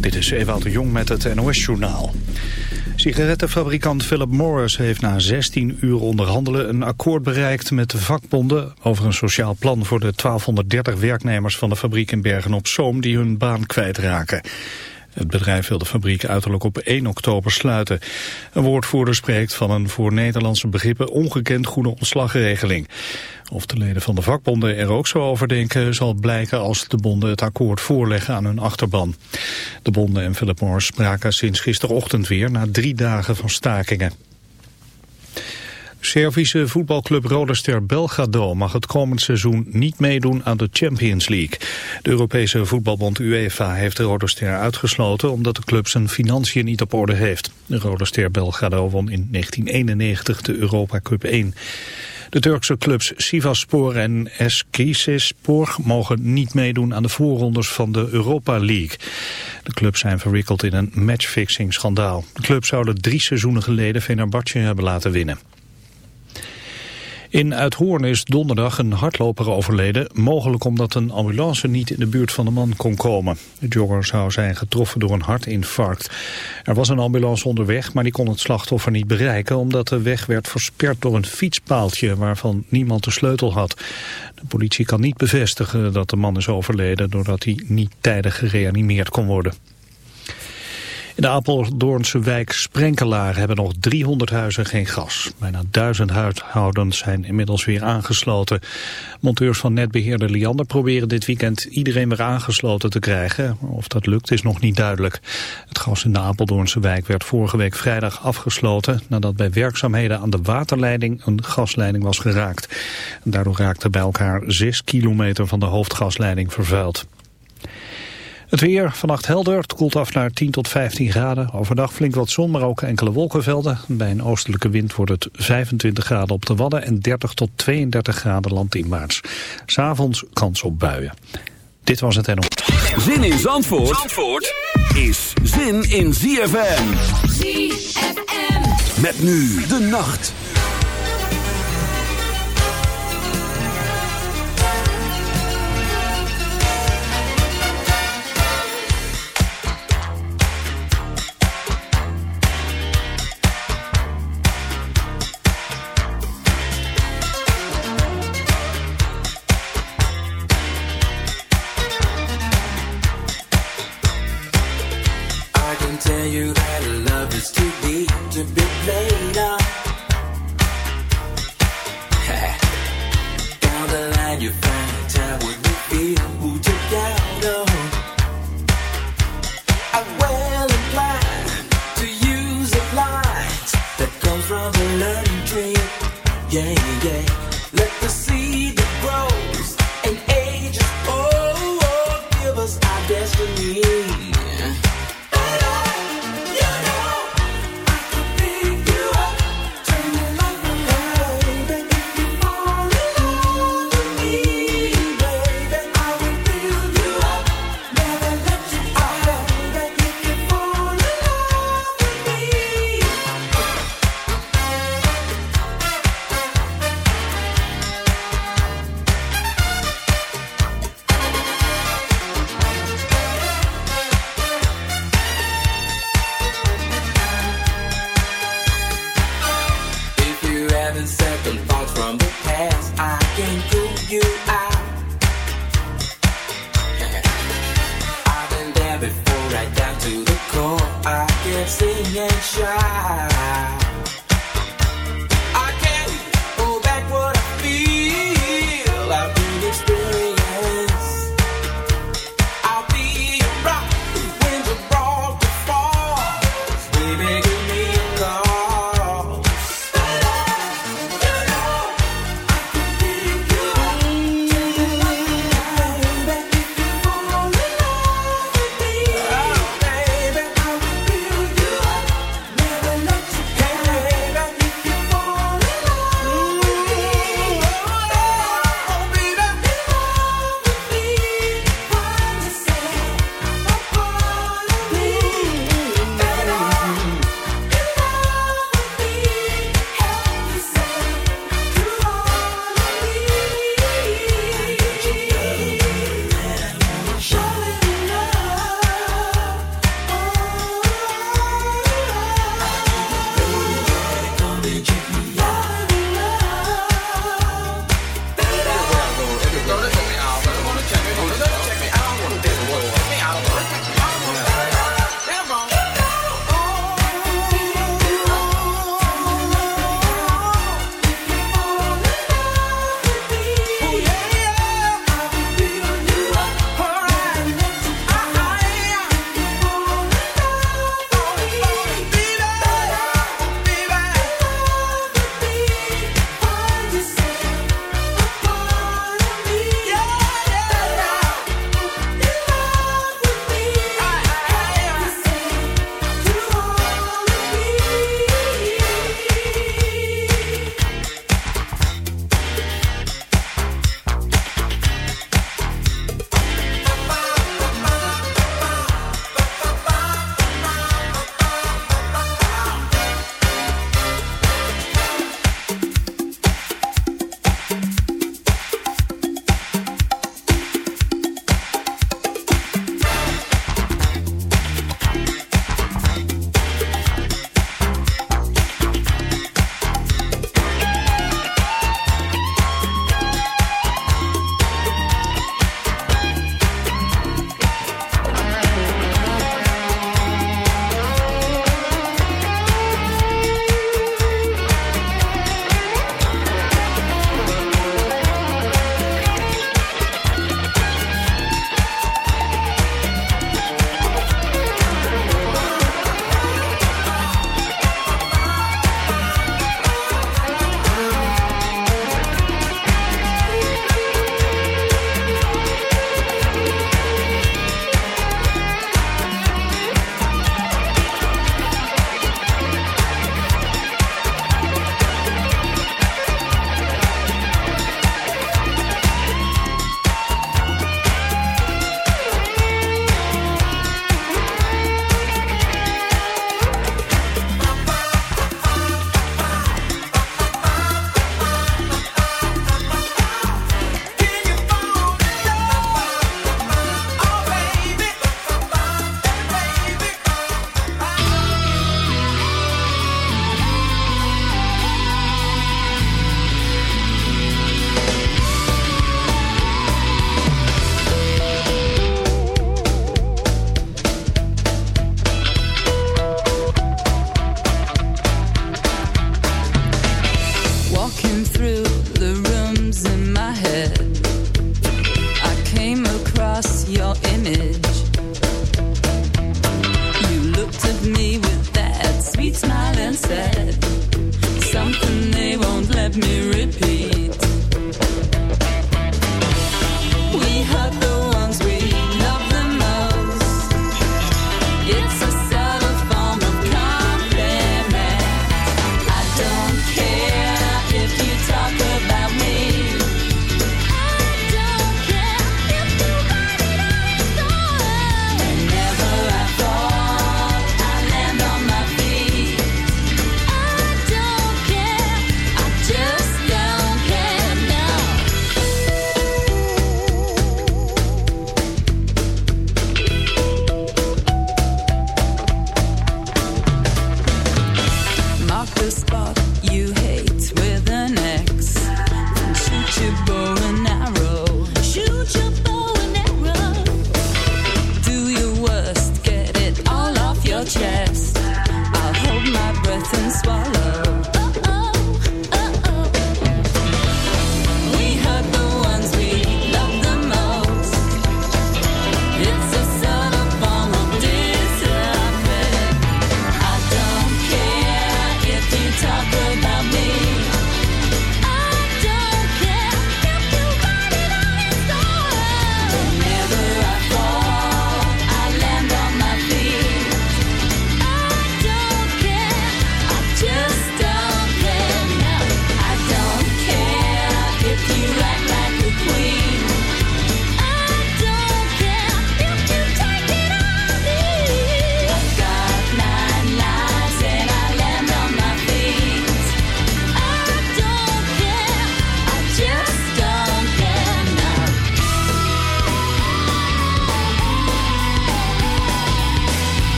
Dit is Ewout de Jong met het NOS-journaal. Sigarettenfabrikant Philip Morris heeft na 16 uur onderhandelen een akkoord bereikt met de vakbonden over een sociaal plan voor de 1230 werknemers van de fabriek in Bergen-op-Zoom die hun baan kwijtraken. Het bedrijf wil de fabriek uiterlijk op 1 oktober sluiten. Een woordvoerder spreekt van een voor Nederlandse begrippen ongekend goede ontslagregeling. Of de leden van de vakbonden er ook zo over denken zal blijken als de bonden het akkoord voorleggen aan hun achterban. De bonden en Philip Morris spraken sinds gisterochtend weer na drie dagen van stakingen. Servische voetbalclub Roda Belgrado mag het komend seizoen niet meedoen aan de Champions League. De Europese voetbalbond UEFA heeft Roda uitgesloten omdat de club zijn financiën niet op orde heeft. Roda Belgrado won in 1991 de Europa Cup 1. De Turkse clubs Sivasspor en Eskişehirspor mogen niet meedoen aan de voorrondes van de Europa League. De clubs zijn verwikkeld in een matchfixing schandaal. De club zouden drie seizoenen geleden Fenerbahce hebben laten winnen. In Uithoorn is donderdag een hardloper overleden, mogelijk omdat een ambulance niet in de buurt van de man kon komen. De jogger zou zijn getroffen door een hartinfarct. Er was een ambulance onderweg, maar die kon het slachtoffer niet bereiken omdat de weg werd versperd door een fietspaaltje waarvan niemand de sleutel had. De politie kan niet bevestigen dat de man is overleden doordat hij niet tijdig gereanimeerd kon worden. In de Apeldoornse wijk Sprenkelaar hebben nog 300 huizen geen gas. Bijna duizend huishoudens zijn inmiddels weer aangesloten. Monteurs van netbeheerder Liander proberen dit weekend iedereen weer aangesloten te krijgen. Of dat lukt is nog niet duidelijk. Het gas in de Apeldoornse wijk werd vorige week vrijdag afgesloten... nadat bij werkzaamheden aan de waterleiding een gasleiding was geraakt. Daardoor raakte bij elkaar 6 kilometer van de hoofdgasleiding vervuild. Het weer vannacht helder, het koelt af naar 10 tot 15 graden. Overdag flink wat zon, maar ook enkele wolkenvelden. Bij een oostelijke wind wordt het 25 graden op de Wadden en 30 tot 32 graden landinwaarts. S'avonds kans op buien. Dit was het NO. Zin in Zandvoort, Zandvoort is zin in ZFM. ZFM. Met nu de nacht.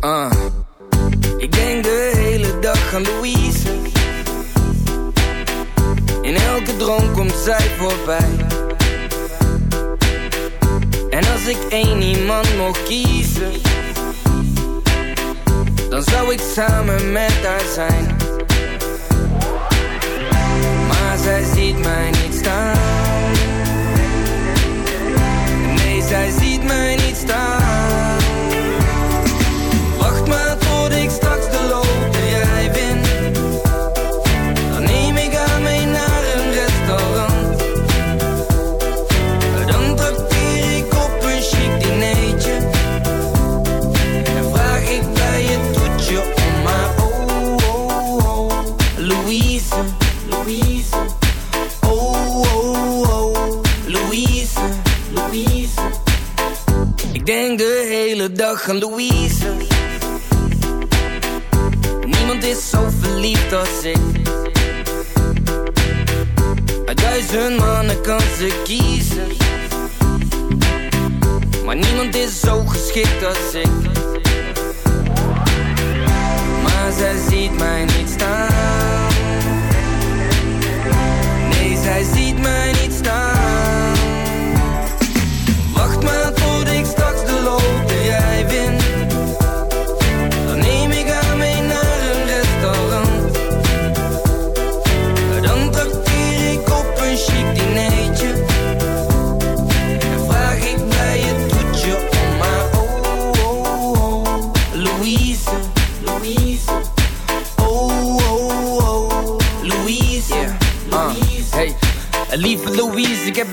Uh, ik denk de hele dag aan Louise. In elke droom komt zij voorbij. En als ik één iemand mocht kiezen, dan zou ik samen met haar zijn. Maar zij ziet mij niet staan zij ziet mij niet staan. Duizend mannen kan ze kiezen. Maar niemand is zo geschikt als ik. Maar zij ziet mij niet staan.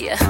yeah.